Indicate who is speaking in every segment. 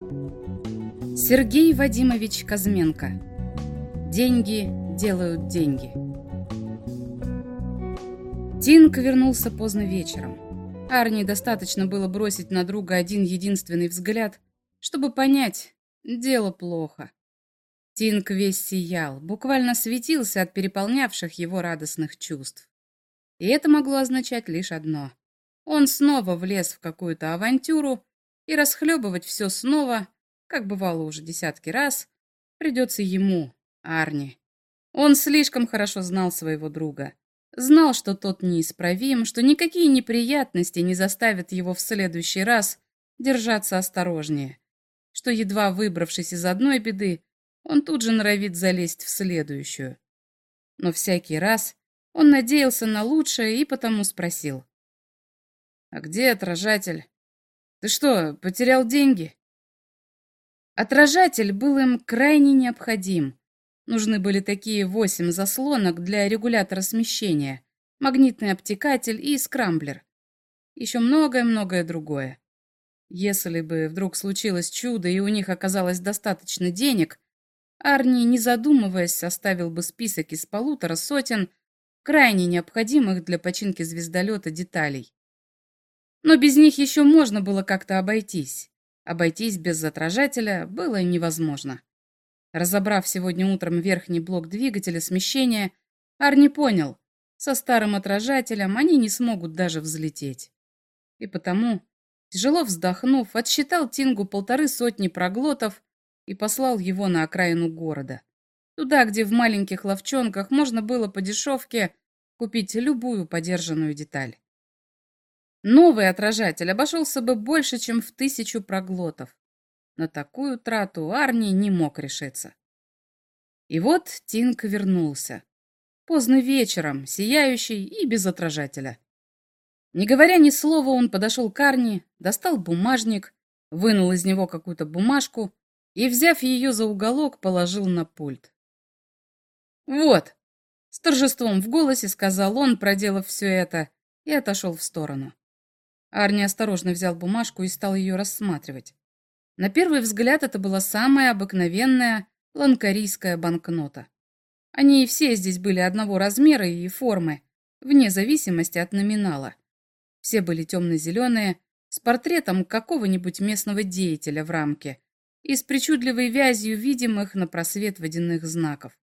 Speaker 1: Сергей Вадимович Казменко. Деньги делают деньги. Тинк вернулся поздно вечером. Арни достаточно было бросить на друга один единственный взгляд, чтобы понять, дело плохо. Тинк весь сиял, буквально светился от переполнявших его радостных чувств. И это могло означать лишь одно. Он снова влез в какую-то авантюру, и расхлебывать все снова, как бывало уже десятки раз, придется ему, Арни. Он слишком хорошо знал своего друга. Знал, что тот неисправим, что никакие неприятности не заставят его в следующий раз держаться осторожнее, что, едва выбравшись из одной беды, он тут же норовит залезть в следующую. Но всякий раз он надеялся на лучшее и потому спросил. «А где отражатель? Ты что, потерял деньги?» Отражатель был им крайне необходим. Нужны были такие восемь заслонок для регулятора смещения, магнитный обтекатель и скрамблер. Еще многое-многое другое. Если бы вдруг случилось чудо и у них оказалось достаточно денег, Арни, не задумываясь, оставил бы список из полутора сотен крайне необходимых для починки звездолета деталей. Но без них еще можно было как-то обойтись. Обойтись без отражателя было невозможно. Разобрав сегодня утром верхний блок двигателя смещения, Арни понял, со старым отражателем они не смогут даже взлететь. И потому, тяжело вздохнув, отсчитал Тингу полторы сотни проглотов и послал его на окраину города. Туда, где в маленьких ловчонках можно было по дешевке купить любую подержанную деталь. Новый отражатель обошелся бы больше, чем в тысячу проглотов. На такую трату Арни не мог решиться. И вот Тинк вернулся. Поздно вечером, сияющий и без отражателя. Не говоря ни слова, он подошел к Арни, достал бумажник, вынул из него какую-то бумажку и, взяв ее за уголок, положил на пульт. «Вот!» — с торжеством в голосе сказал он, проделав все это, и отошел в сторону. Арни осторожно взял бумажку и стал ее рассматривать. На первый взгляд это была самая обыкновенная ланкарийская банкнота. Они все здесь были одного размера и формы, вне зависимости от номинала. Все были темно-зеленые, с портретом какого-нибудь местного деятеля в рамке и с причудливой вязью видимых на просвет водяных знаков.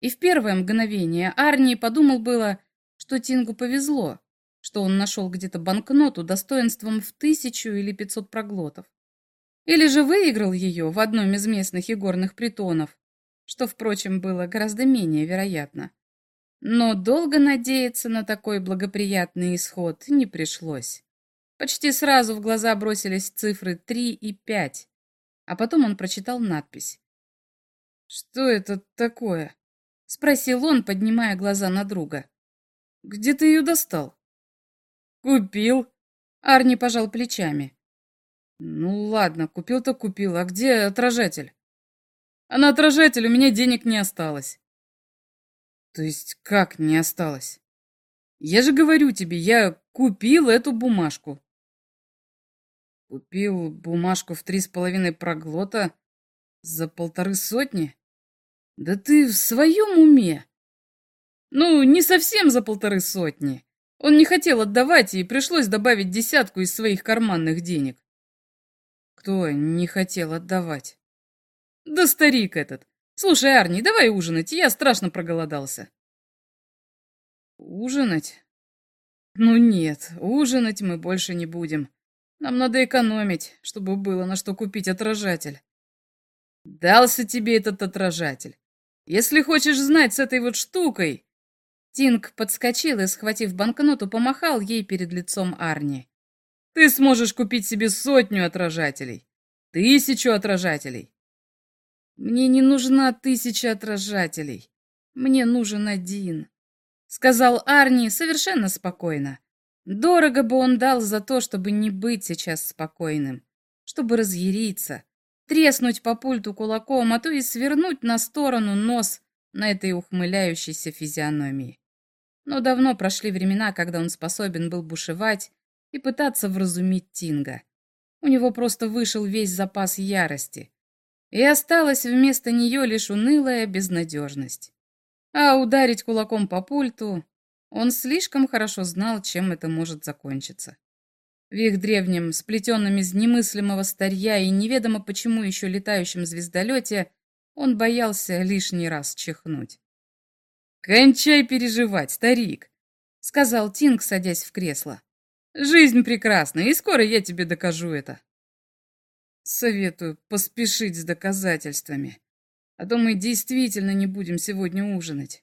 Speaker 1: И в первое мгновение Арни подумал было, что Тингу повезло, что он нашел где-то банкноту достоинством в тысячу или пятьсот проглотов. Или же выиграл ее в одном из местных игорных притонов, что, впрочем, было гораздо менее вероятно. Но долго надеяться на такой благоприятный исход не пришлось. Почти сразу в глаза бросились цифры 3 и 5, а потом он прочитал надпись. «Что это такое?» — спросил он, поднимая глаза на друга. «Где ты ее достал?» «Купил». Арни пожал плечами. «Ну ладно, купил-то купил. А где отражатель?» «А на отражатель у меня денег не осталось». «То есть как не осталось?» «Я же говорю тебе, я купил эту бумажку». «Купил бумажку в три с половиной проглота за полторы сотни? Да ты в своем уме?» «Ну, не совсем за полторы сотни. Он не хотел отдавать, и пришлось добавить десятку из своих карманных денег. Кто не хотел отдавать? Да старик этот. Слушай, Арни, давай ужинать, я страшно проголодался. Ужинать? Ну нет, ужинать мы больше не будем. Нам надо экономить, чтобы было на что купить отражатель. Дался тебе этот отражатель. Если хочешь знать с этой вот штукой, Тинг подскочил и, схватив банкноту, помахал ей перед лицом Арни. «Ты сможешь купить себе сотню отражателей, тысячу отражателей». «Мне не нужна тысяча отражателей, мне нужен один», — сказал Арни совершенно спокойно. Дорого бы он дал за то, чтобы не быть сейчас спокойным, чтобы разъяриться, треснуть по пульту кулаком, а то и свернуть на сторону нос на этой ухмыляющейся физиономии. Но давно прошли времена, когда он способен был бушевать и пытаться вразумить Тинга. У него просто вышел весь запас ярости. И осталась вместо нее лишь унылая безнадежность. А ударить кулаком по пульту он слишком хорошо знал, чем это может закончиться. В их древнем, сплетенном из немыслимого старья и неведомо почему еще летающем звездолете, он боялся лишний раз чихнуть. «Кончай переживать, старик!» — сказал Тинг, садясь в кресло. «Жизнь прекрасна, и скоро я тебе докажу это». Советую поспешить с доказательствами, а то мы действительно не будем сегодня ужинать.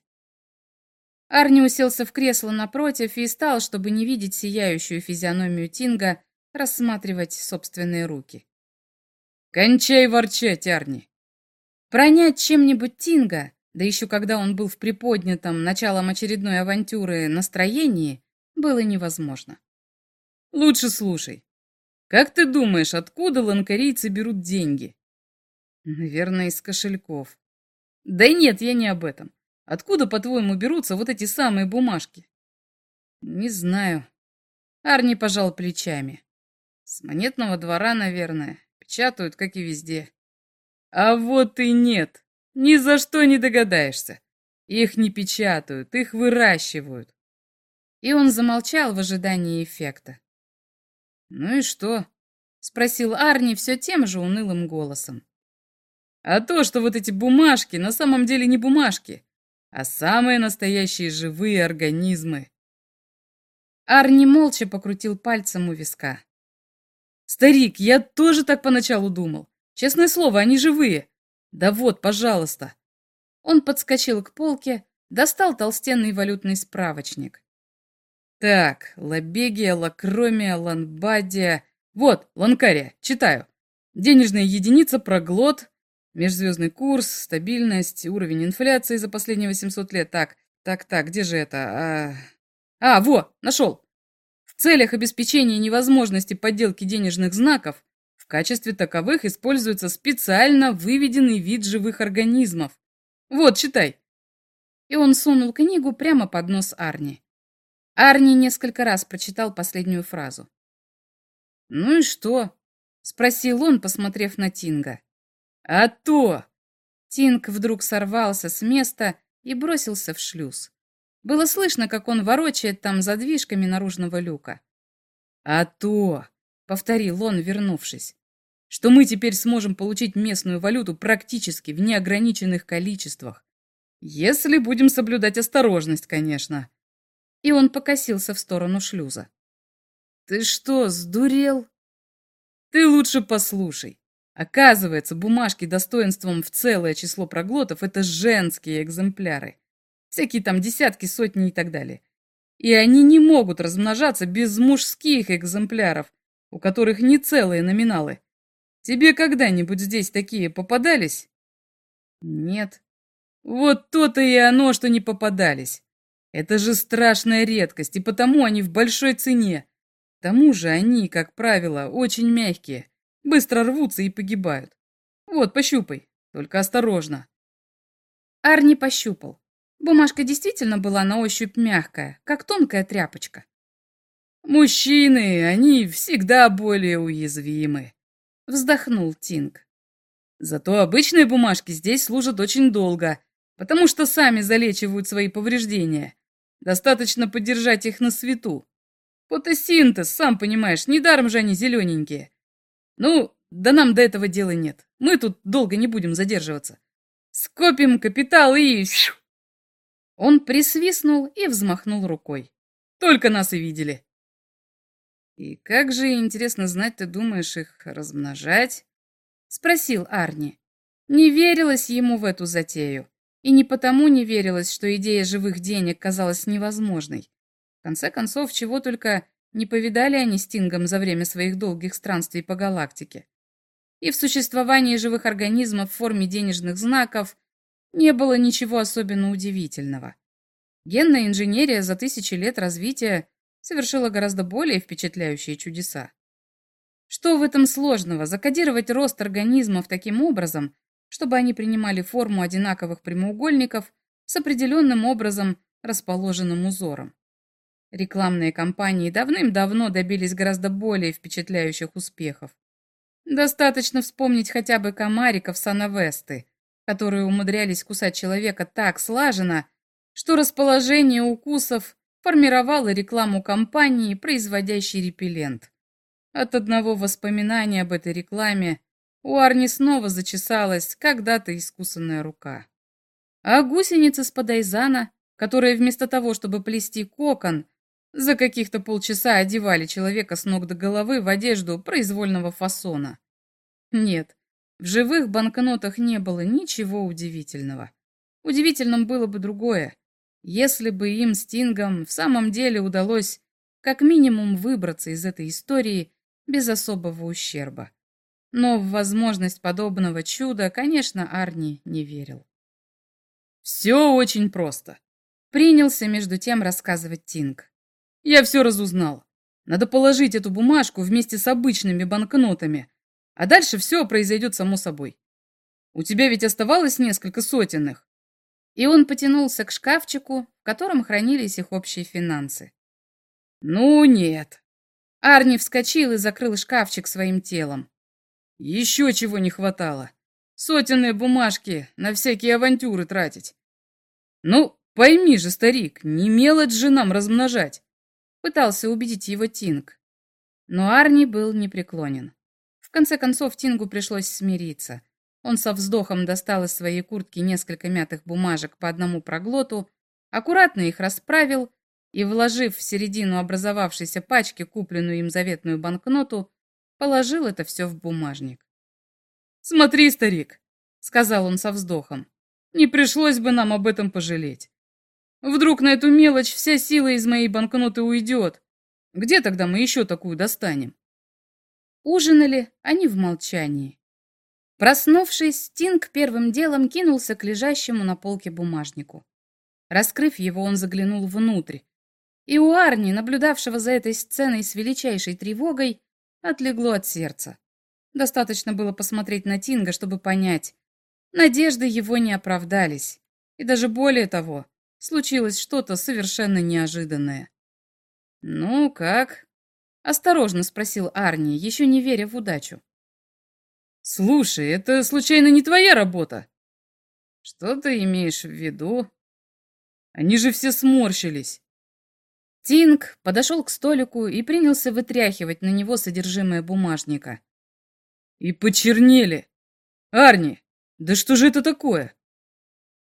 Speaker 1: Арни уселся в кресло напротив и стал, чтобы не видеть сияющую физиономию Тинга, рассматривать собственные руки. «Кончай ворчать, Арни!» Пронять чем-нибудь Тинга, да еще когда он был в приподнятом началом очередной авантюры настроении, было невозможно. «Лучше слушай. Как ты думаешь, откуда ланкарийцы берут деньги?» «Наверное, из кошельков». «Да нет, я не об этом. Откуда, по-твоему, берутся вот эти самые бумажки? Не знаю. Арни пожал плечами. С монетного двора, наверное. Печатают, как и везде. А вот и нет. Ни за что не догадаешься. Их не печатают, их выращивают. И он замолчал в ожидании эффекта. «Ну и что?» — спросил Арни все тем же унылым голосом. «А то, что вот эти бумажки на самом деле не бумажки, а самые настоящие живые организмы. Арни молча покрутил пальцем у виска. «Старик, я тоже так поначалу думал. Честное слово, они живые. Да вот, пожалуйста». Он подскочил к полке, достал толстенный валютный справочник. Так, лабегия, лакромия, ланбадия. Вот, ланкария, читаю. Денежная единица, проглот, Межзвездный курс, стабильность, уровень инфляции за последние 800 лет. Так, так, так, где же это? А, а во, нашел. В целях обеспечения невозможности подделки денежных знаков качестве таковых используется специально выведенный вид живых организмов. Вот, читай. И он сунул книгу прямо под нос Арни. Арни несколько раз прочитал последнюю фразу. «Ну и что?» — спросил он, посмотрев на Тинга. «А то!» Тинг вдруг сорвался с места и бросился в шлюз. Было слышно, как он ворочает там задвижками наружного люка. «А то!» — повторил он, вернувшись. «Что мы теперь сможем получить местную валюту практически в неограниченных количествах. Если будем соблюдать осторожность, конечно». И он покосился в сторону шлюза. «Ты что, сдурел?» «Ты лучше послушай. Оказывается, бумажки достоинством в целое число проглотов — это женские экземпляры. Всякие там десятки, сотни и так далее. И они не могут размножаться без мужских экземпляров, у которых не целые номиналы. Тебе когда-нибудь здесь такие попадались? Нет. Вот то-то и оно, что не попадались. Это же страшная редкость, и потому они в большой цене. К тому же они, как правило, очень мягкие быстро рвутся и погибают. Вот, пощупай, только осторожно. Арни пощупал. Бумажка действительно была на ощупь мягкая, как тонкая тряпочка. «Мужчины, они всегда более уязвимы», — вздохнул Тинг. «Зато обычные бумажки здесь служат очень долго, потому что сами залечивают свои повреждения. Достаточно подержать их на свету. Фотосинтез, сам понимаешь, недаром же они зелененькие. Ну, да нам до этого дела нет. Мы тут долго не будем задерживаться. Скопим капитал и... Он присвистнул и взмахнул рукой. Только нас и видели. И как же, интересно знать, ты думаешь их размножать? Спросил Арни. Не верилось ему в эту затею. И не потому не верилось, что идея живых денег казалась невозможной. В конце концов, чего только не повидали они Стингом за время своих долгих странствий по галактике. И в существовании живых организмов в форме денежных знаков не было ничего особенно удивительного. Генная инженерия за тысячи лет развития совершила гораздо более впечатляющие чудеса. Что в этом сложного закодировать рост организмов таким образом, чтобы они принимали форму одинаковых прямоугольников с определенным образом расположенным узором? Рекламные кампании давным-давно добились гораздо более впечатляющих успехов. Достаточно вспомнить хотя бы комариков Санавесты, которые умудрялись кусать человека так слаженно, что расположение укусов формировало рекламу компании, производящей репеллент. От одного воспоминания об этой рекламе у Арни снова зачесалась когда-то искусанная рука. А гусеницы с подайзана, которые вместо того, чтобы плести кокон, за каких-то полчаса одевали человека с ног до головы в одежду произвольного фасона. Нет, в живых банкнотах не было ничего удивительного. Удивительным было бы другое. Если бы им с Тингом в самом деле удалось как минимум выбраться из этой истории без особого ущерба. Но в возможность подобного чуда, конечно, Арни не верил. «Все очень просто», — принялся между тем рассказывать Тинг. «Я все разузнал. Надо положить эту бумажку вместе с обычными банкнотами, а дальше все произойдет само собой. У тебя ведь оставалось несколько сотенных». И он потянулся к шкафчику, в котором хранились их общие финансы. «Ну нет». Арни вскочил и закрыл шкафчик своим телом. Еще чего не хватало. Сотенные бумажки на всякие авантюры тратить. Ну, пойми же, старик, не мелочь же нам размножать. Пытался убедить его Тинг. Но Арни был непреклонен. В конце концов, Тингу пришлось смириться. Он со вздохом достал из своей куртки несколько мятых бумажек по одному проглоту, аккуратно их расправил и, вложив в середину образовавшейся пачки купленную им заветную банкноту, положил это все в бумажник. «Смотри, старик», — сказал он со вздохом, — «не пришлось бы нам об этом пожалеть. Вдруг на эту мелочь вся сила из моей банкноты уйдет. Где тогда мы еще такую достанем?» Ужинали они в молчании. Проснувшись, Стинг первым делом кинулся к лежащему на полке бумажнику. Раскрыв его, он заглянул внутрь. И у Арни, наблюдавшего за этой сценой с величайшей тревогой, отлегло от сердца. Достаточно было посмотреть на Тинга, чтобы понять. Надежды его не оправдались. И даже более того, случилось что-то совершенно неожиданное. «Ну, как?» — осторожно спросил Арни, еще не веря в удачу. «Слушай, это случайно не твоя работа?» «Что ты имеешь в виду?» «Они же все сморщились. Тинг подошел к столику и принялся вытряхивать на него содержимое бумажника. «И почернели! Арни, да что же это такое?»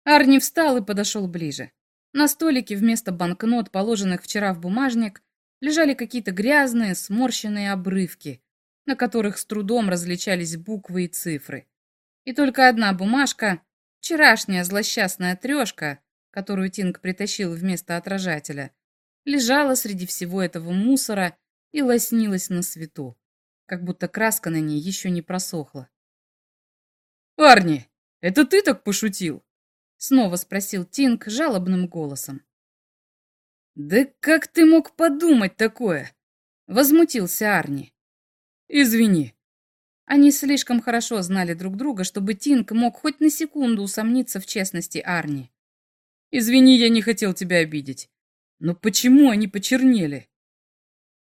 Speaker 1: Арни встал и подошел ближе. На столике вместо банкнот, положенных вчера в бумажник, лежали какие-то грязные, сморщенные обрывки, на которых с трудом различались буквы и цифры. И только одна бумажка, вчерашняя злосчастная трешка, которую Тинг притащил вместо отражателя, лежала среди всего этого мусора и лоснилась на свету, как будто краска на ней еще не просохла. «Арни, это ты так пошутил?» Снова спросил Тинг жалобным голосом. «Да как ты мог подумать такое?» Возмутился Арни. «Извини». Они слишком хорошо знали друг друга, чтобы Тинг мог хоть на секунду усомниться в честности Арни. «Извини, я не хотел тебя обидеть. Но почему они почернели?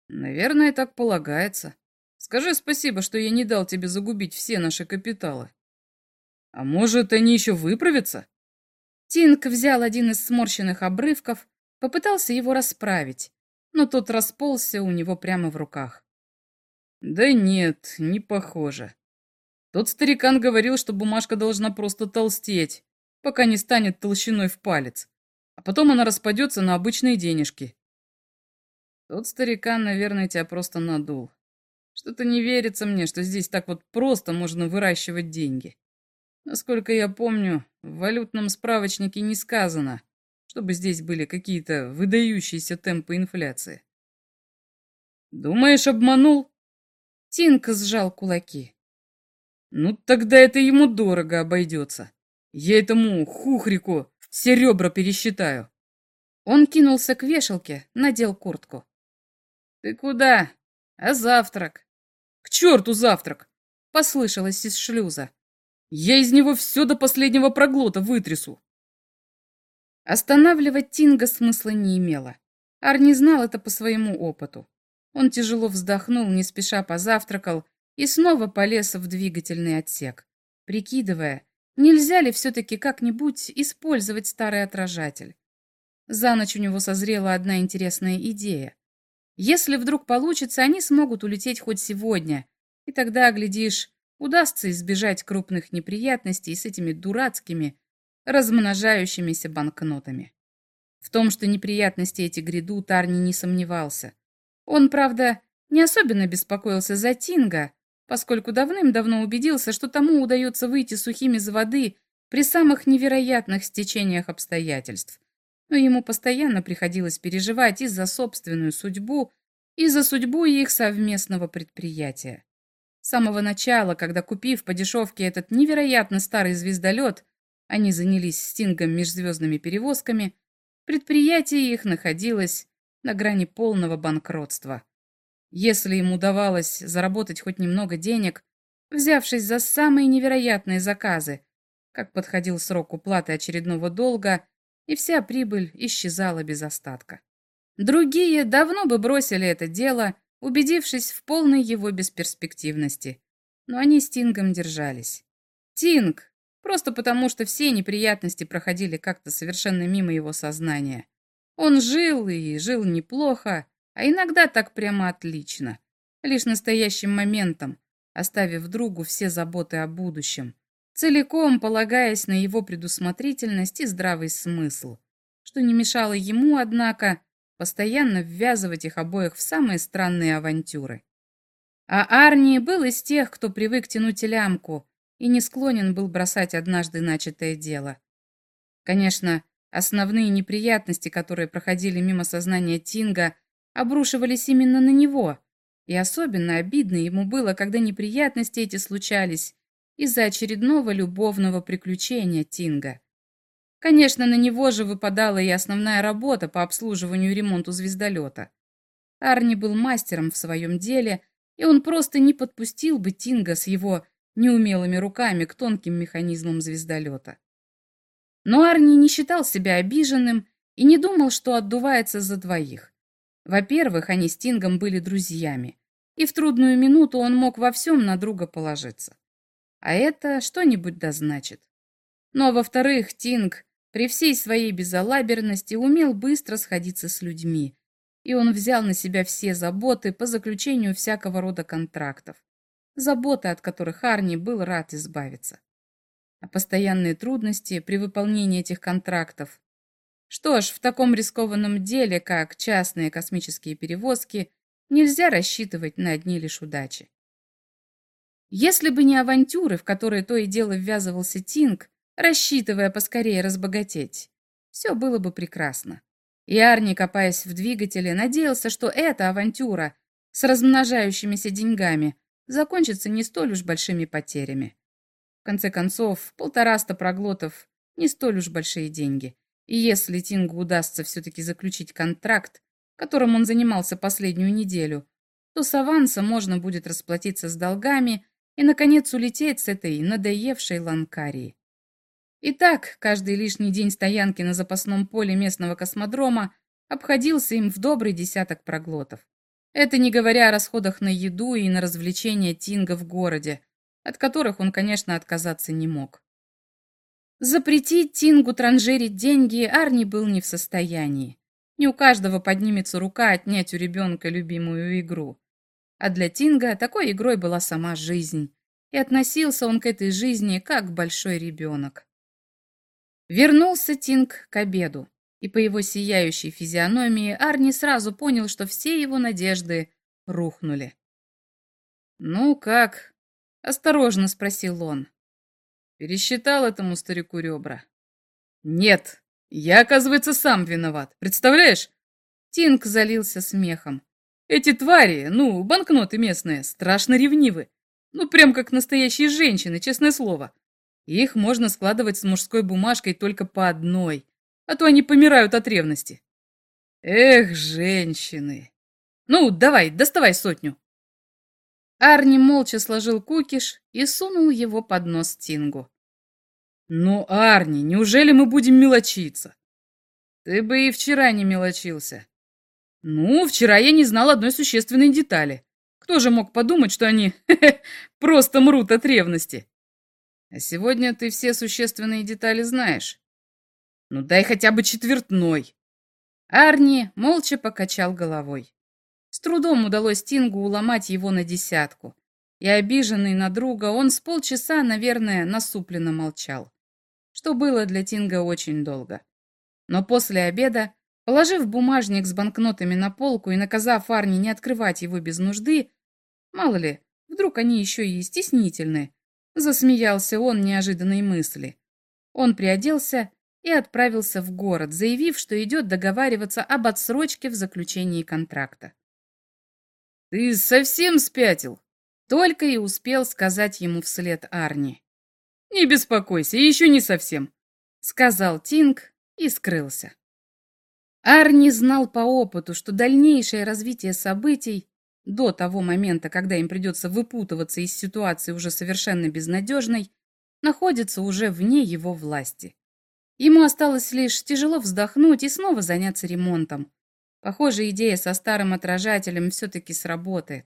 Speaker 1: Наверное, так полагается. Скажи спасибо, что я не дал тебе загубить все наши капиталы. А может, они еще выправятся? Тинк взял один из сморщенных обрывков, попытался его расправить, но тот расползся у него прямо в руках. Да нет, не похоже. Тот старикан говорил, что бумажка должна просто толстеть, пока не станет толщиной в палец а потом она распадется на обычные денежки. Тот старикан, наверное, тебя просто надул. Что-то не верится мне, что здесь так вот просто можно выращивать деньги. Насколько я помню, в валютном справочнике не сказано, чтобы здесь были какие-то выдающиеся темпы инфляции. Думаешь, обманул? Тинка сжал кулаки. Ну, тогда это ему дорого обойдется. Я этому хухрику все ребра пересчитаю. Он кинулся к вешалке, надел куртку. Ты куда? А завтрак? К черту завтрак! Послышалось из шлюза. Я из него все до последнего проглота вытрясу. Останавливать Тинга смысла не имело. Арни знал это по своему опыту. Он тяжело вздохнул, не спеша позавтракал и снова полез в двигательный отсек, прикидывая, нельзя ли все-таки как-нибудь использовать старый отражатель. За ночь у него созрела одна интересная идея. Если вдруг получится, они смогут улететь хоть сегодня, и тогда, глядишь, удастся избежать крупных неприятностей с этими дурацкими, размножающимися банкнотами. В том, что неприятности эти грядут, Арни не сомневался. Он, правда, не особенно беспокоился за Тинга, поскольку давным-давно убедился, что тому удается выйти сухим из воды при самых невероятных стечениях обстоятельств. Но ему постоянно приходилось переживать и за собственную судьбу, и за судьбу их совместного предприятия. С самого начала, когда, купив по дешевке этот невероятно старый звездолет, они занялись стингом межзвездными перевозками, предприятие их находилось на грани полного банкротства. Если им удавалось заработать хоть немного денег, взявшись за самые невероятные заказы, как подходил срок уплаты очередного долга, и вся прибыль исчезала без остатка. Другие давно бы бросили это дело, убедившись в полной его бесперспективности. Но они с Тингом держались. Тинг, просто потому что все неприятности проходили как-то совершенно мимо его сознания. Он жил и жил неплохо, а иногда так прямо отлично, лишь настоящим моментом, оставив другу все заботы о будущем, целиком полагаясь на его предусмотрительность и здравый смысл, что не мешало ему, однако, постоянно ввязывать их обоих в самые странные авантюры. А Арни был из тех, кто привык тянуть лямку и не склонен был бросать однажды начатое дело. Конечно, основные неприятности, которые проходили мимо сознания Тинга, обрушивались именно на него. И особенно обидно ему было, когда неприятности эти случались из-за очередного любовного приключения Тинга. Конечно, на него же выпадала и основная работа по обслуживанию и ремонту звездолета. Арни был мастером в своем деле, и он просто не подпустил бы Тинга с его неумелыми руками к тонким механизмам звездолета. Но Арни не считал себя обиженным и не думал, что отдувается за двоих. Во-первых, они с Тингом были друзьями, и в трудную минуту он мог во всем на друга положиться. А это что-нибудь да значит. А во-вторых, Тинг при всей своей безалаберности умел быстро сходиться с людьми, и он взял на себя все заботы по заключению всякого рода контрактов, заботы, от которых Арни был рад избавиться. Постоянные трудности при выполнении этих контрактов что ж, в таком рискованном деле, как частные космические перевозки, нельзя рассчитывать на одни лишь удачи. Если бы не авантюры, в которые то и дело ввязывался Тинг, рассчитывая поскорее разбогатеть, все было бы прекрасно. И Арни, копаясь в двигателе, надеялся, что эта авантюра с размножающимися деньгами закончится не столь уж большими потерями. В конце концов, полтораста проглотов – не столь уж большие деньги. И если Тингу удастся все-таки заключить контракт, которым он занимался последнюю неделю, то с аванса можно будет расплатиться с долгами и, наконец, улететь с этой надоевшей Ланкарии. Итак, каждый лишний день стоянки на запасном поле местного космодрома обходился им в добрый десяток проглотов. Это не говоря о расходах на еду и на развлечения Тинга в городе, от которых он, конечно, отказаться не мог. Запретить Тингу транжирить деньги Арни был не в состоянии. Не у каждого поднимется рука отнять у ребенка любимую игру. А для Тинга такой игрой была сама жизнь, и относился он к этой жизни как большой ребенок. Вернулся Тинг к обеду, и по его сияющей физиономии Арни сразу понял, что все его надежды рухнули. «Ну как?» — осторожно спросил он. Пересчитал этому старику ребра. Нет, я, оказывается, сам виноват. Представляешь? Тинг залился смехом. Эти твари, ну, банкноты местные, страшно ревнивы. Ну, прям как настоящие женщины, честное слово. Их можно складывать с мужской бумажкой только по одной, а то они помирают от ревности. Эх, женщины. Ну, давай, доставай сотню. Арни молча сложил кукиш и сунул его под нос Тингу. «Ну, Арни, неужели мы будем мелочиться?» «Ты бы и вчера не мелочился». «Ну, вчера я не знал одной существенной детали. Кто же мог подумать, что они просто мрут от ревности? А сегодня ты все существенные детали знаешь. Ну дай хотя бы четвертной. Арни молча покачал головой. С трудом удалось Тингу уломать его на десятку. И обиженный на друга, он с полчаса, наверное, насупленно молчал. Что было для Тинга очень долго. Но после обеда, положив бумажник с банкнотами на полку и наказав Арни не открывать его без нужды, мало ли, вдруг они еще и стеснительны, засмеялся он неожиданной мысли. Он приоделся и отправился в город, заявив, что идет договариваться об отсрочке в заключении контракта. «Ты совсем спятил?» Только и успел сказать ему вслед Арни. «Не беспокойся, еще не совсем», — сказал Тинг и скрылся. Арни знал по опыту, что дальнейшее развитие событий до того момента, когда им придется выпутываться из ситуации уже совершенно безнадежной, находится уже вне его власти. Ему осталось лишь тяжело вздохнуть и снова заняться ремонтом. Похоже, идея со старым отражателем все-таки сработает.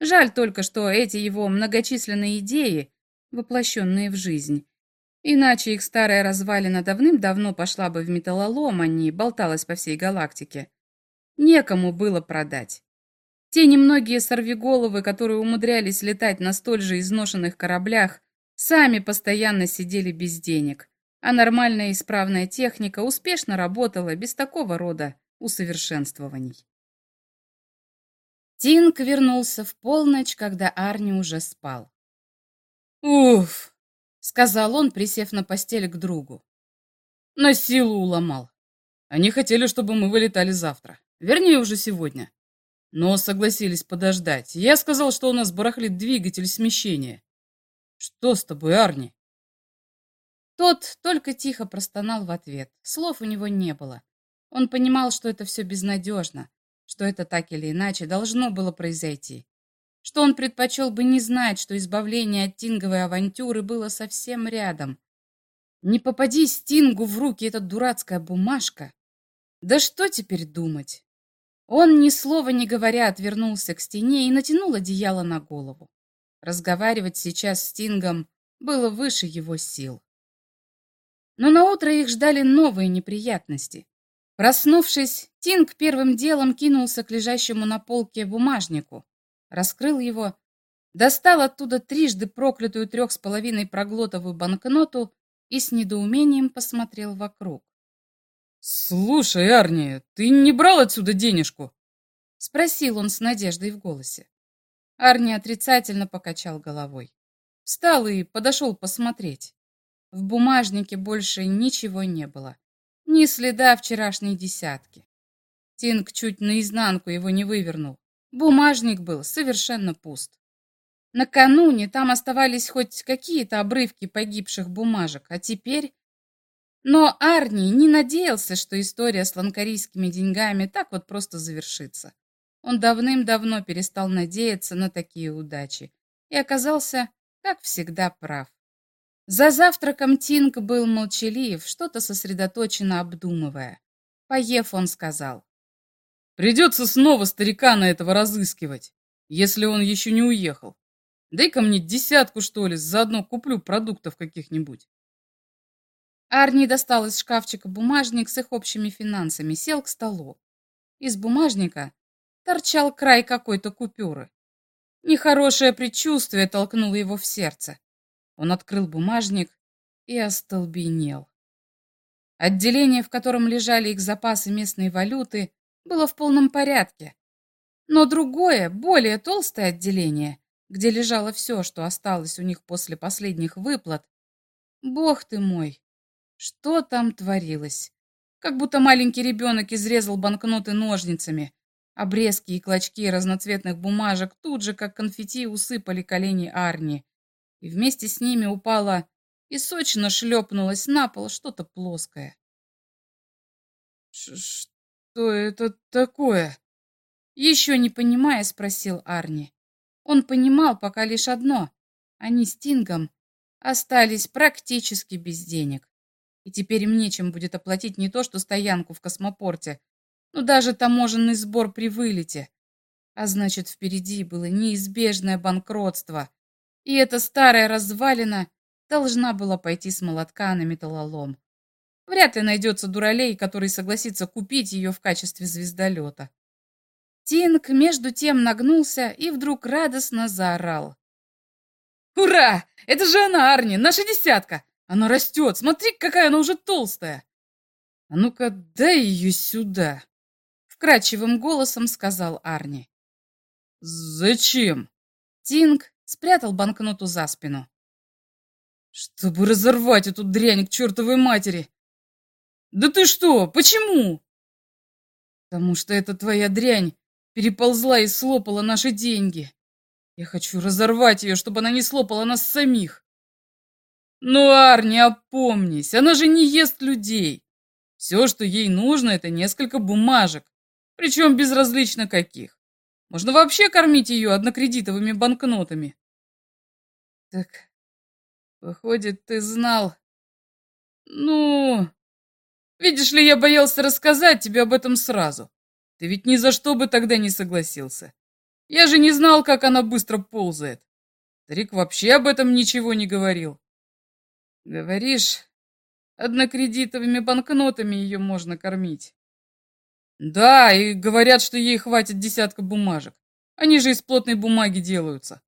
Speaker 1: Жаль только, что эти его многочисленные идеи, воплощенные в жизнь, Иначе их старая развалина давным-давно пошла бы в металлолом, а не болталась по всей галактике. Некому было продать. Те немногие сорвиголовы, которые умудрялись летать на столь же изношенных кораблях, сами постоянно сидели без денег, а нормальная исправная техника успешно работала без такого рода усовершенствований. Тинк вернулся в полночь, когда Арни уже спал. «Уф!» сказал он, присев на постель к другу. На силу уломал. Они хотели, чтобы мы вылетали завтра. Вернее, уже сегодня. Но согласились подождать. Я сказал, что у нас барахлит двигатель смещения. Что с тобой, Арни? Тот только тихо простонал в ответ. Слов у него не было. Он понимал, что это все безнадежно, что это так или иначе должно было произойти что он предпочел бы не знать, что избавление от Тинговой авантюры было совсем рядом. Не попади Стингу в руки эта дурацкая бумажка. Да что теперь думать? Он, ни слова не говоря, отвернулся к стене и натянул одеяло на голову. Разговаривать сейчас с Тингом было выше его сил. Но на утро их ждали новые неприятности. Проснувшись, Тинг первым делом кинулся к лежащему на полке бумажнику, раскрыл его, достал оттуда трижды проклятую трех с половиной проглотовую банкноту и с недоумением посмотрел вокруг. «Слушай, Арни, ты не брал отсюда денежку?» — спросил он с надеждой в голосе. Арни отрицательно покачал головой. Встал и подошел посмотреть. В бумажнике больше ничего не было. Ни следа вчерашней десятки. Тинг чуть наизнанку его не вывернул. Бумажник был совершенно пуст. Накануне там оставались хоть какие-то обрывки погибших бумажек, а теперь... Но Арни не надеялся, что история с ланкарийскими деньгами так вот просто завершится. Он давным-давно перестал надеяться на такие удачи и оказался, как всегда, прав. За завтраком Тинг был молчалив, что-то сосредоточенно обдумывая. Поев, он сказал. Придется снова старика на этого разыскивать, если он еще не уехал. Дай-ка мне десятку, что ли, заодно куплю продуктов каких-нибудь. Арни достал из шкафчика бумажник с их общими финансами, сел к столу. Из бумажника торчал край какой-то купюры. Нехорошее предчувствие толкнуло его в сердце. Он открыл бумажник и остолбенел. Отделение, в котором лежали их запасы местной валюты, было в полном порядке. Но другое, более толстое отделение, где лежало все, что осталось у них после последних выплат, бог ты мой, что там творилось? Как будто маленький ребенок изрезал банкноты ножницами. Обрезки и клочки разноцветных бумажек тут же, как конфетти, усыпали колени Арни. И вместе с ними упало и сочно шлепнулось на пол что-то плоское. «Что это такое?» Еще не понимая, спросил Арни. Он понимал пока лишь одно. Они с Тингом остались практически без денег. И теперь им нечем будет оплатить не то что стоянку в космопорте, но даже таможенный сбор при вылете. А значит, впереди было неизбежное банкротство, и эта старая развалина должна была пойти с молотка на металлолом. Вряд ли найдется дуралей, который согласится купить ее в качестве звездолета. Тинг между тем нагнулся и вдруг радостно заорал. «Ура! Это же она, Арни, наша десятка! Она растет! Смотри, какая она уже толстая!» «А ну-ка, дай ее сюда!» Вкрадчивым голосом сказал Арни. «Зачем?» Тинг спрятал банкноту за спину. «Чтобы разорвать эту дрянь к чертовой матери!» «Да ты что? Почему?» «Потому что эта твоя дрянь переползла и слопала наши деньги. Я хочу разорвать ее, чтобы она не слопала нас самих». «Ну, Арни, опомнись, она же не ест людей. Все, что ей нужно, это несколько бумажек, причем безразлично каких. Можно вообще кормить ее однокредитовыми банкнотами». «Так, выходит, ты знал...» «Ну, Видишь ли, я боялся рассказать тебе об этом сразу. Ты ведь ни за что бы тогда не согласился. Я же не знал, как она быстро ползает. Старик вообще об этом ничего не говорил. Говоришь, однокредитовыми банкнотами ее можно кормить. Да, и говорят, что ей хватит десятка бумажек. Они же из плотной бумаги делаются.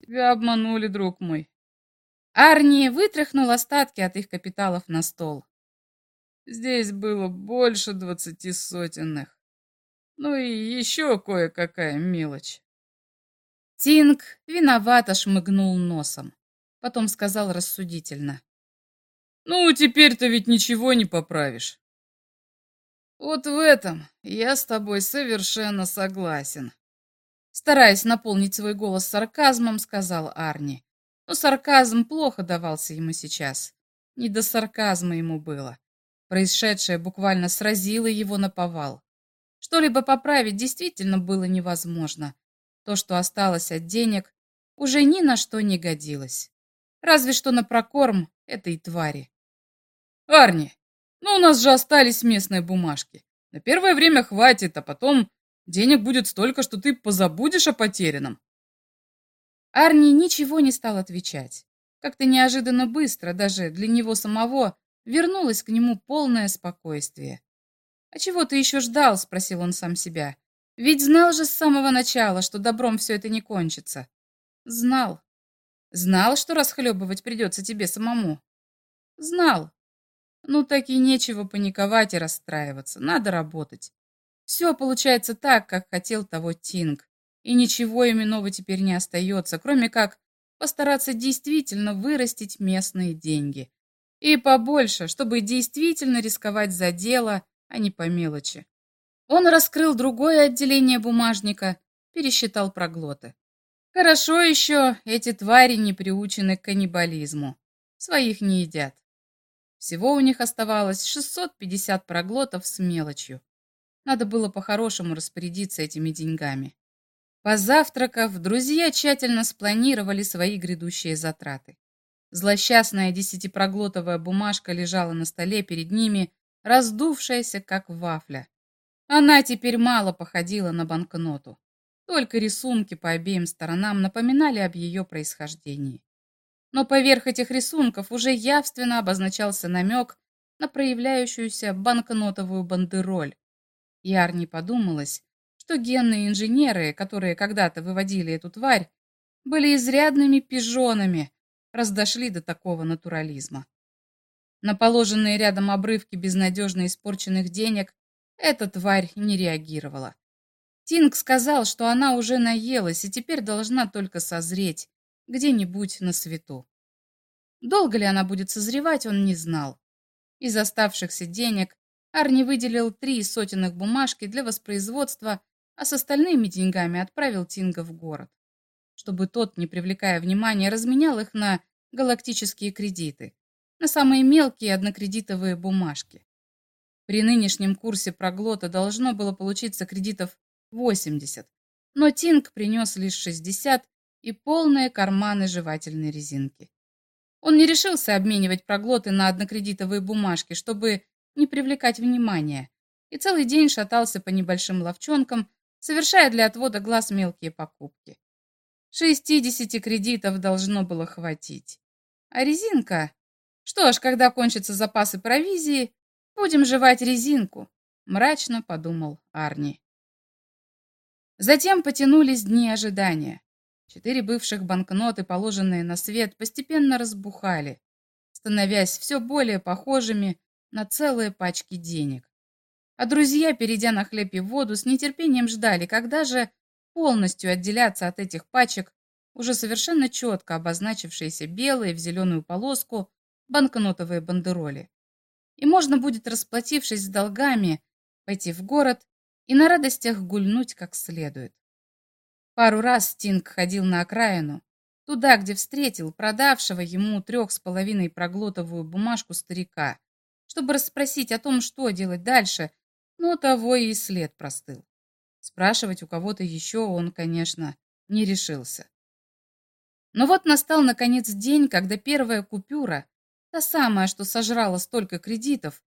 Speaker 1: Тебя обманули, друг мой. Арни вытряхнул остатки от их капиталов на стол. Здесь было больше двадцати сотенных. Ну и еще кое-какая мелочь. Тинг виновато шмыгнул носом. Потом сказал рассудительно. «Ну, теперь-то ведь ничего не поправишь». «Вот в этом я с тобой совершенно согласен», стараясь наполнить свой голос сарказмом, сказал Арни. Но сарказм плохо давался ему сейчас. Не до сарказма ему было. Происшедшее буквально сразило его на повал. Что-либо поправить действительно было невозможно. То, что осталось от денег, уже ни на что не годилось. Разве что на прокорм этой твари. «Арни, ну у нас же остались местные бумажки. На первое время хватит, а потом денег будет столько, что ты позабудешь о потерянном». Арни ничего не стал отвечать. Как-то неожиданно быстро, даже для него самого, вернулось к нему полное спокойствие. «А чего ты еще ждал?» — спросил он сам себя. «Ведь знал же с самого начала, что добром все это не кончится». «Знал. Знал, что расхлебывать придется тебе самому». «Знал. Ну, так и нечего паниковать и расстраиваться. Надо работать. Все получается так, как хотел того Тинг. И ничего именного теперь не остается, кроме как постараться действительно вырастить местные деньги. И побольше, чтобы действительно рисковать за дело, а не по мелочи. Он раскрыл другое отделение бумажника, пересчитал проглоты. Хорошо еще эти твари не приучены к каннибализму. Своих не едят. Всего у них оставалось 650 проглотов с мелочью. Надо было по-хорошему распорядиться этими деньгами. Позавтракав, друзья тщательно спланировали свои грядущие затраты. Злосчастная десятипроглотовая бумажка лежала на столе перед ними, раздувшаяся, как вафля. Она теперь мало походила на банкноту. Только рисунки по обеим сторонам напоминали об ее происхождении. Но поверх этих рисунков уже явственно обозначался намек на проявляющуюся банкнотовую бандероль. И Арни подумалось, что генные инженеры, которые когда-то выводили эту тварь, были изрядными пижонами, раз дошли до такого натурализма. На положенные рядом обрывки безнадежно испорченных денег эта тварь не реагировала. Тинг сказал, что она уже наелась и теперь должна только созреть где-нибудь на свету. Долго ли она будет созревать, он не знал. Из оставшихся денег Арни выделил три сотенных бумажки для воспроизводства, а с остальными деньгами отправил Тинга в город чтобы тот, не привлекая внимания, разменял их на галактические кредиты, на самые мелкие однокредитовые бумажки. При нынешнем курсе проглота должно было получиться кредитов 80, но Тинг принес лишь 60 и полные карманы жевательной резинки. Он не решился обменивать проглоты на однокредитовые бумажки, чтобы не привлекать внимания, и целый день шатался по небольшим ловчонкам, совершая для отвода глаз мелкие покупки. 60 кредитов должно было хватить. А резинка? Что ж, когда кончатся запасы провизии, будем жевать резинку, мрачно подумал Арни. Затем потянулись дни ожидания. Четыре бывших банкноты, положенные на свет, постепенно разбухали, становясь все более похожими на целые пачки денег. А друзья, перейдя на хлеб и воду, с нетерпением ждали, когда же полностью отделяться от этих пачек, уже совершенно четко обозначившиеся белые в зеленую полоску банкнотовые бандероли. И можно будет, расплатившись с долгами, пойти в город и на радостях гульнуть как следует. Пару раз Стинг ходил на окраину, туда, где встретил продавшего ему трех с половиной проглотовую бумажку старика, чтобы расспросить о том, что делать дальше, но того и след простыл. Спрашивать у кого-то еще он, конечно, не решился. Но вот настал, наконец, день, когда первая купюра, та самая, что сожрала столько кредитов,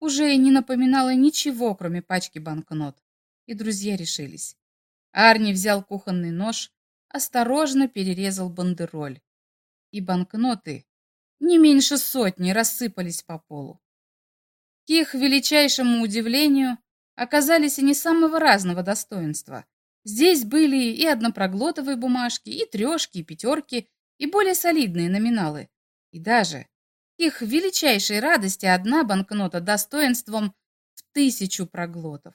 Speaker 1: уже не напоминала ничего, кроме пачки банкнот. И друзья решились. Арни взял кухонный нож, осторожно перерезал бандероль. И банкноты, не меньше сотни, рассыпались по полу. К их величайшему удивлению, оказались они самого разного достоинства. Здесь были и однопроглотовые бумажки, и трешки, и пятерки, и более солидные номиналы. И даже их величайшей радости одна банкнота достоинством в тысячу проглотов.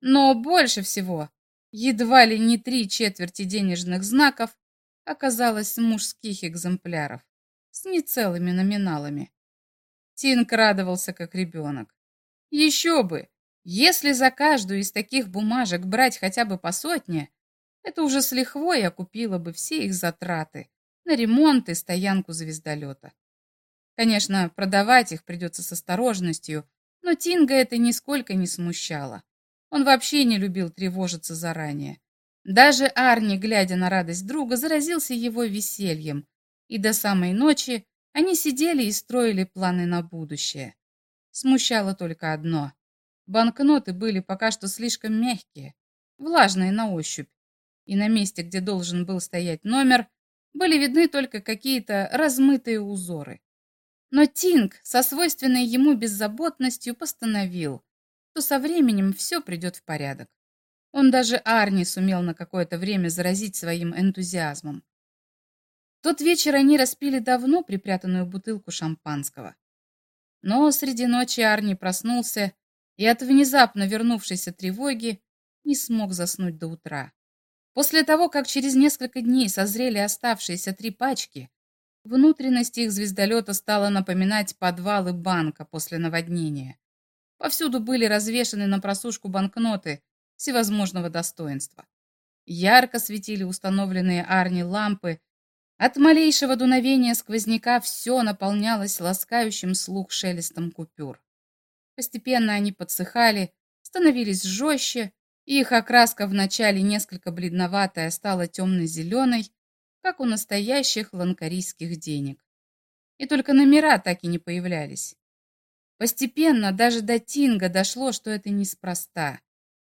Speaker 1: Но больше всего едва ли не три четверти денежных знаков оказалось мужских экземпляров с нецелыми номиналами. Тинк радовался как ребенок. Еще бы! Если за каждую из таких бумажек брать хотя бы по сотне, это уже с лихвой окупило бы все их затраты на ремонт и стоянку звездолета. Конечно, продавать их придется с осторожностью, но Тинга это нисколько не смущало. Он вообще не любил тревожиться заранее. Даже Арни, глядя на радость друга, заразился его весельем, и до самой ночи они сидели и строили планы на будущее. Смущало только одно. Банкноты были пока что слишком мягкие, влажные на ощупь, и на месте, где должен был стоять номер, были видны только какие-то размытые узоры. Но Тинг со свойственной ему беззаботностью постановил, то со временем все придет в порядок. Он даже Арни сумел на какое-то время заразить своим энтузиазмом. Тот вечер они распили давно припрятанную бутылку шампанского. Но среди ночи Арни проснулся и от внезапно вернувшейся тревоги не смог заснуть до утра. После того, как через несколько дней созрели оставшиеся три пачки, внутренность их звездолета стала напоминать подвалы банка после наводнения. Повсюду были развешаны на просушку банкноты всевозможного достоинства. Ярко светили установленные Арни лампы. От малейшего дуновения сквозняка все наполнялось ласкающим слух шелестом купюр. Постепенно они подсыхали, становились жестче, и их окраска вначале несколько бледноватая стала темно-зеленой, как у настоящих ланкарийских денег. И только номера так и не появлялись. Постепенно даже до Тинга дошло, что это неспроста.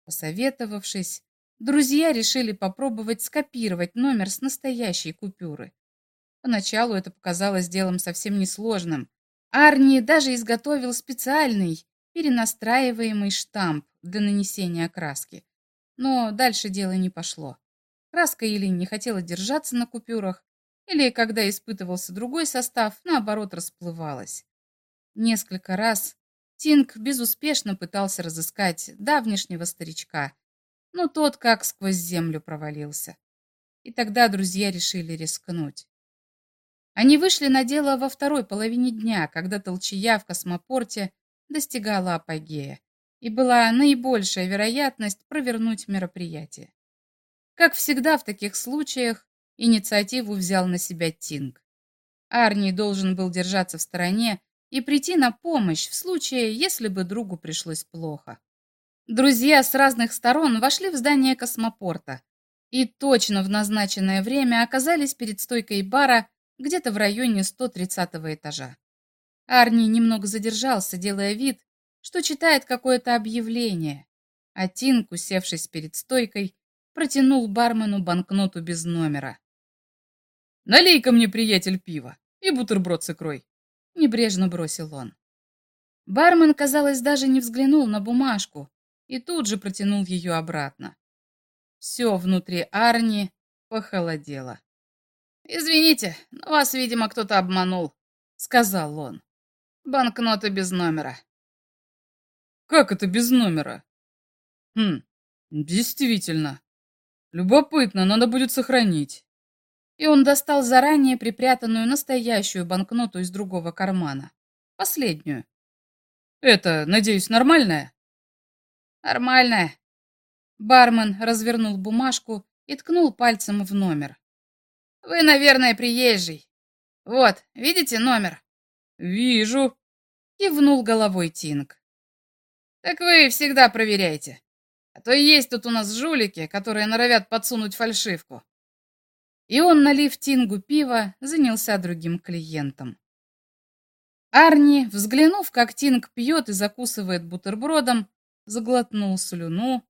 Speaker 1: Посоветовавшись, друзья решили попробовать скопировать номер с настоящей купюры. Поначалу это показалось делом совсем несложным. Арни даже изготовил специальный, перенастраиваемый штамп для нанесения краски. Но дальше дело не пошло. Краска или не хотела держаться на купюрах, или, когда испытывался другой состав, наоборот расплывалась. Несколько раз Тинг безуспешно пытался разыскать давнешнего старичка, но тот как сквозь землю провалился. И тогда друзья решили рискнуть. Они вышли на дело во второй половине дня, когда толчая в космопорте достигала апогея, и была наибольшая вероятность провернуть мероприятие. Как всегда в таких случаях, инициативу взял на себя Тинг. Арни должен был держаться в стороне и прийти на помощь в случае, если бы другу пришлось плохо. Друзья с разных сторон вошли в здание космопорта и точно в назначенное время оказались перед стойкой бара где-то в районе 130 этажа. Арни немного задержался, делая вид, что читает какое-то объявление, А Тинг, усевшись перед стойкой, протянул бармену банкноту без номера. «Налей-ка мне, приятель, пива и бутерброд с икрой», — небрежно бросил он. Бармен, казалось, даже не взглянул на бумажку и тут же протянул ее обратно. Все внутри Арни похолодело. «Извините, но вас, видимо, кто-то обманул», — сказал он. «Банкнота без номера». «Как это без номера?» «Хм, действительно. Любопытно, надо будет сохранить». И он достал заранее припрятанную настоящую банкноту из другого кармана. Последнюю. «Это, надеюсь, нормальная?» «Нормальная». Бармен развернул бумажку и ткнул пальцем в номер. Вы, наверное, приезжий. Вот, видите номер? Вижу. Кивнул головой Тинг. Так вы всегда проверяйте. А то есть тут у нас жулики, которые норовят подсунуть фальшивку. И он, налив Тингу пива, занялся другим клиентом. Арни, взглянув, как Тинг пьет и закусывает бутербродом, заглотнул слюну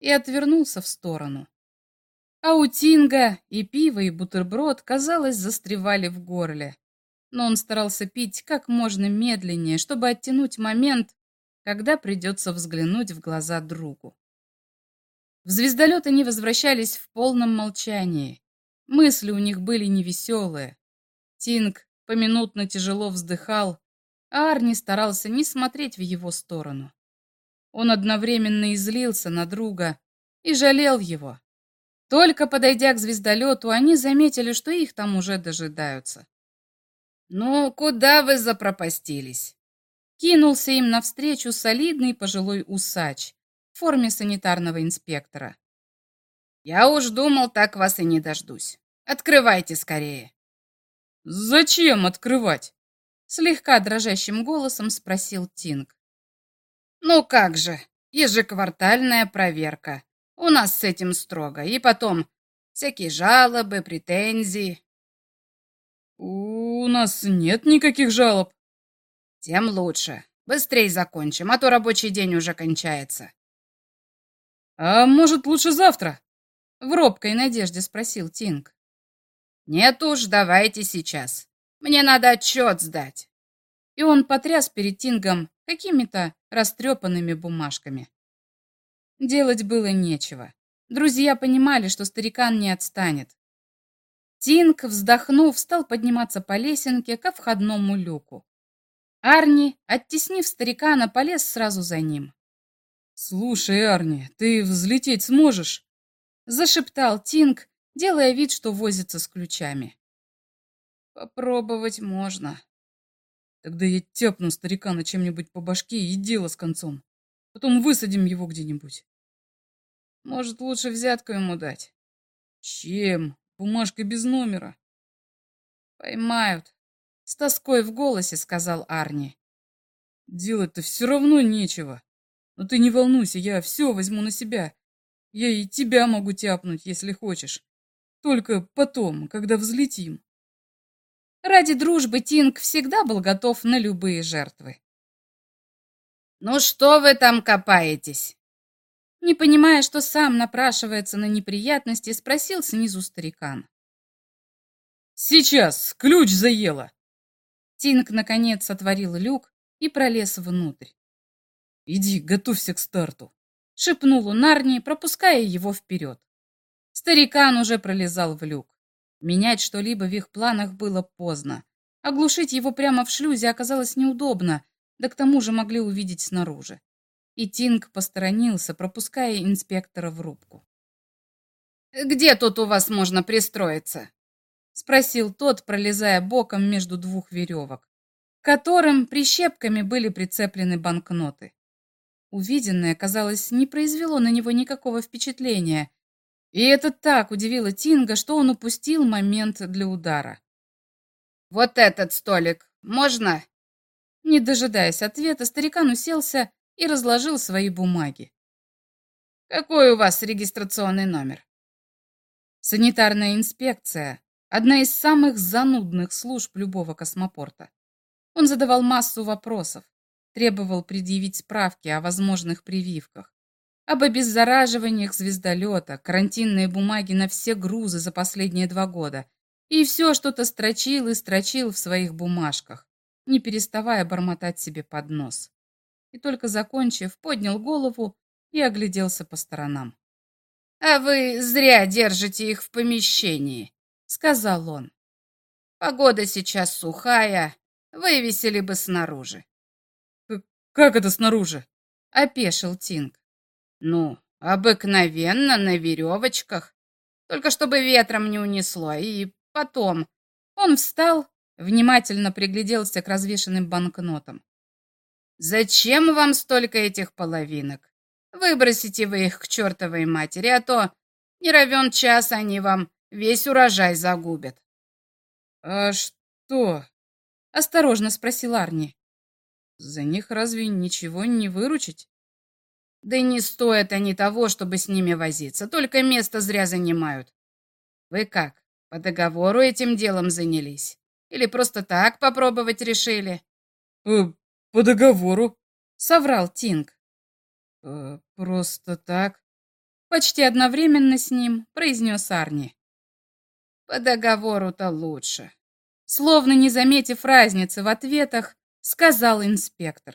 Speaker 1: и отвернулся в сторону. А у Тинга и пиво, и бутерброд, казалось, застревали в горле. Но он старался пить как можно медленнее, чтобы оттянуть момент, когда придется взглянуть в глаза другу. В звездолет они возвращались в полном молчании. Мысли у них были невеселые. Тинг поминутно тяжело вздыхал, а Арни старался не смотреть в его сторону. Он одновременно и злился на друга и жалел его. Только подойдя к звездолету, они заметили, что их там уже дожидаются. «Ну, куда вы запропастились?» Кинулся им навстречу солидный пожилой усач в форме санитарного инспектора. «Я уж думал, так вас и не дождусь. Открывайте скорее». «Зачем открывать?» Слегка дрожащим голосом спросил Тинг. «Ну как же, ежеквартальная проверка. У нас с этим строго. И потом, всякие жалобы, претензии. У нас нет никаких жалоб. Тем лучше. Быстрей закончим, а то рабочий день уже кончается. А может, лучше завтра? В робкой надежде спросил Тинг. Нет уж, давайте сейчас. Мне надо отчет сдать. И он потряс перед Тингом какими-то растрепанными бумажками. Делать было нечего. Друзья понимали, что старикан не отстанет. Тинг, вздохнув, стал подниматься по лесенке ко входному люку. Арни, оттеснив старикана, полез сразу за ним. «Слушай, Арни, ты взлететь сможешь?» Зашептал Тинг, делая вид, что возится с ключами. «Попробовать можно». «Тогда я тяпну старикана чем-нибудь по башке и дело с концом. Потом высадим его где-нибудь. Может, лучше взятку ему дать? Чем? Бумажка без номера. Поймают. С тоской в голосе сказал Арни. Делать-то все равно нечего. Но ты не волнуйся, я все возьму на себя. Я и тебя могу тяпнуть, если хочешь. Только потом, когда взлетим. Ради дружбы Тинг всегда был готов на любые жертвы. «Ну что вы там копаетесь?» Не понимая, что сам напрашивается на неприятности, спросил снизу старикан. «Сейчас, ключ заело!» Тинг, наконец, отворил люк и пролез внутрь. «Иди, готовься к старту!» — шепнул он Нарни, пропуская его вперед. Старикан уже пролезал в люк. Менять что-либо в их планах было поздно. Оглушить его прямо в шлюзе оказалось неудобно, да к тому же могли увидеть снаружи. И Тинг посторонился, пропуская инспектора в рубку. «Где тут у вас можно пристроиться?» — спросил тот, пролезая боком между двух веревок, к которым прищепками были прицеплены банкноты. Увиденное, казалось, не произвело на него никакого впечатления, и это так удивило Тинга, что он упустил момент для удара. «Вот этот столик можно?» Не дожидаясь ответа, старикан уселся и разложил свои бумаги. «Какой у вас регистрационный номер?» Санитарная инспекция – одна из самых занудных служб любого космопорта. Он задавал массу вопросов, требовал предъявить справки о возможных прививках. об обеззараживаниях звездолета, карантинные бумаги на все грузы за последние два года. И все что-то строчил и строчил в своих бумажках, не переставая бормотать себе под нос. И только закончив, поднял голову и огляделся по сторонам.
Speaker 2: «А вы зря держите их в помещении», — сказал он. «Погода сейчас сухая, вывесили бы снаружи».
Speaker 1: «Как это снаружи?» — опешил Тинг.
Speaker 2: Ну, обыкновенно на веревочках. Только чтобы ветром не унесло. И потом...
Speaker 1: Он встал, внимательно пригляделся к развешанным банкнотам.
Speaker 2: «Зачем вам столько этих половинок? Выбросите вы их к чертовой матери, а то не равен час они вам весь урожай загубят».
Speaker 1: «А что?» — осторожно спросил Арни. «За них разве ничего не выручить?»
Speaker 2: Да и не стоят они того, чтобы с ними возиться, только место зря занимают. Вы как, по договору этим делом занялись? Или просто так попробовать решили?
Speaker 1: Э, по договору, соврал Тинг. Э, просто так. Почти одновременно с ним произнес Арни.
Speaker 2: По договору-то лучше.
Speaker 1: Словно не заметив разницы в ответах, сказал инспектор.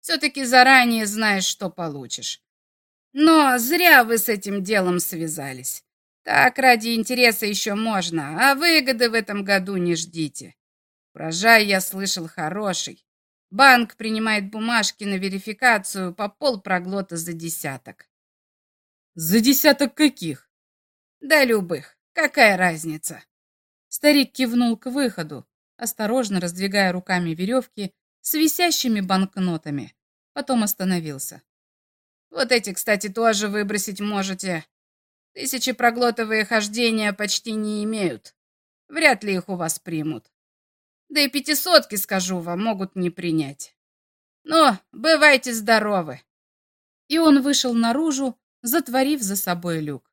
Speaker 2: Все-таки заранее знаешь, что получишь. Но зря вы с этим делом связались. Так ради интереса еще можно, а выгоды в этом году не ждите. Урожай, я слышал, хороший. Банк принимает бумажки на верификацию по полпроглота за десяток.
Speaker 1: За десяток каких?
Speaker 2: Да любых. Какая разница?
Speaker 1: Старик кивнул к выходу, осторожно раздвигая руками веревки с висящими банкнотами. Потом остановился.
Speaker 2: Вот эти, кстати, тоже выбросить можете. Тысячи проглотовые хождения почти не имеют. Вряд ли их у вас примут. Да и пятисотки, скажу вам, могут не принять. Но бывайте здоровы.
Speaker 1: И он вышел наружу, затворив за собой люк.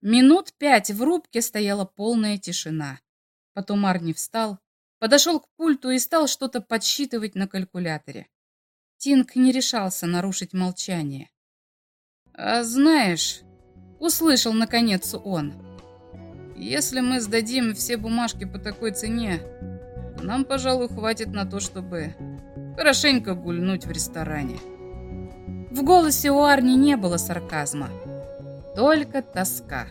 Speaker 1: Минут пять в рубке стояла полная тишина. Потом Арни встал, подошел к пульту и стал что-то подсчитывать на калькуляторе. Тинг не решался нарушить молчание. «А знаешь...» — услышал наконец он. «Если мы сдадим все бумажки по такой цене, нам, пожалуй, хватит на то, чтобы хорошенько гульнуть в ресторане». В голосе у Арни не было сарказма, только тоска.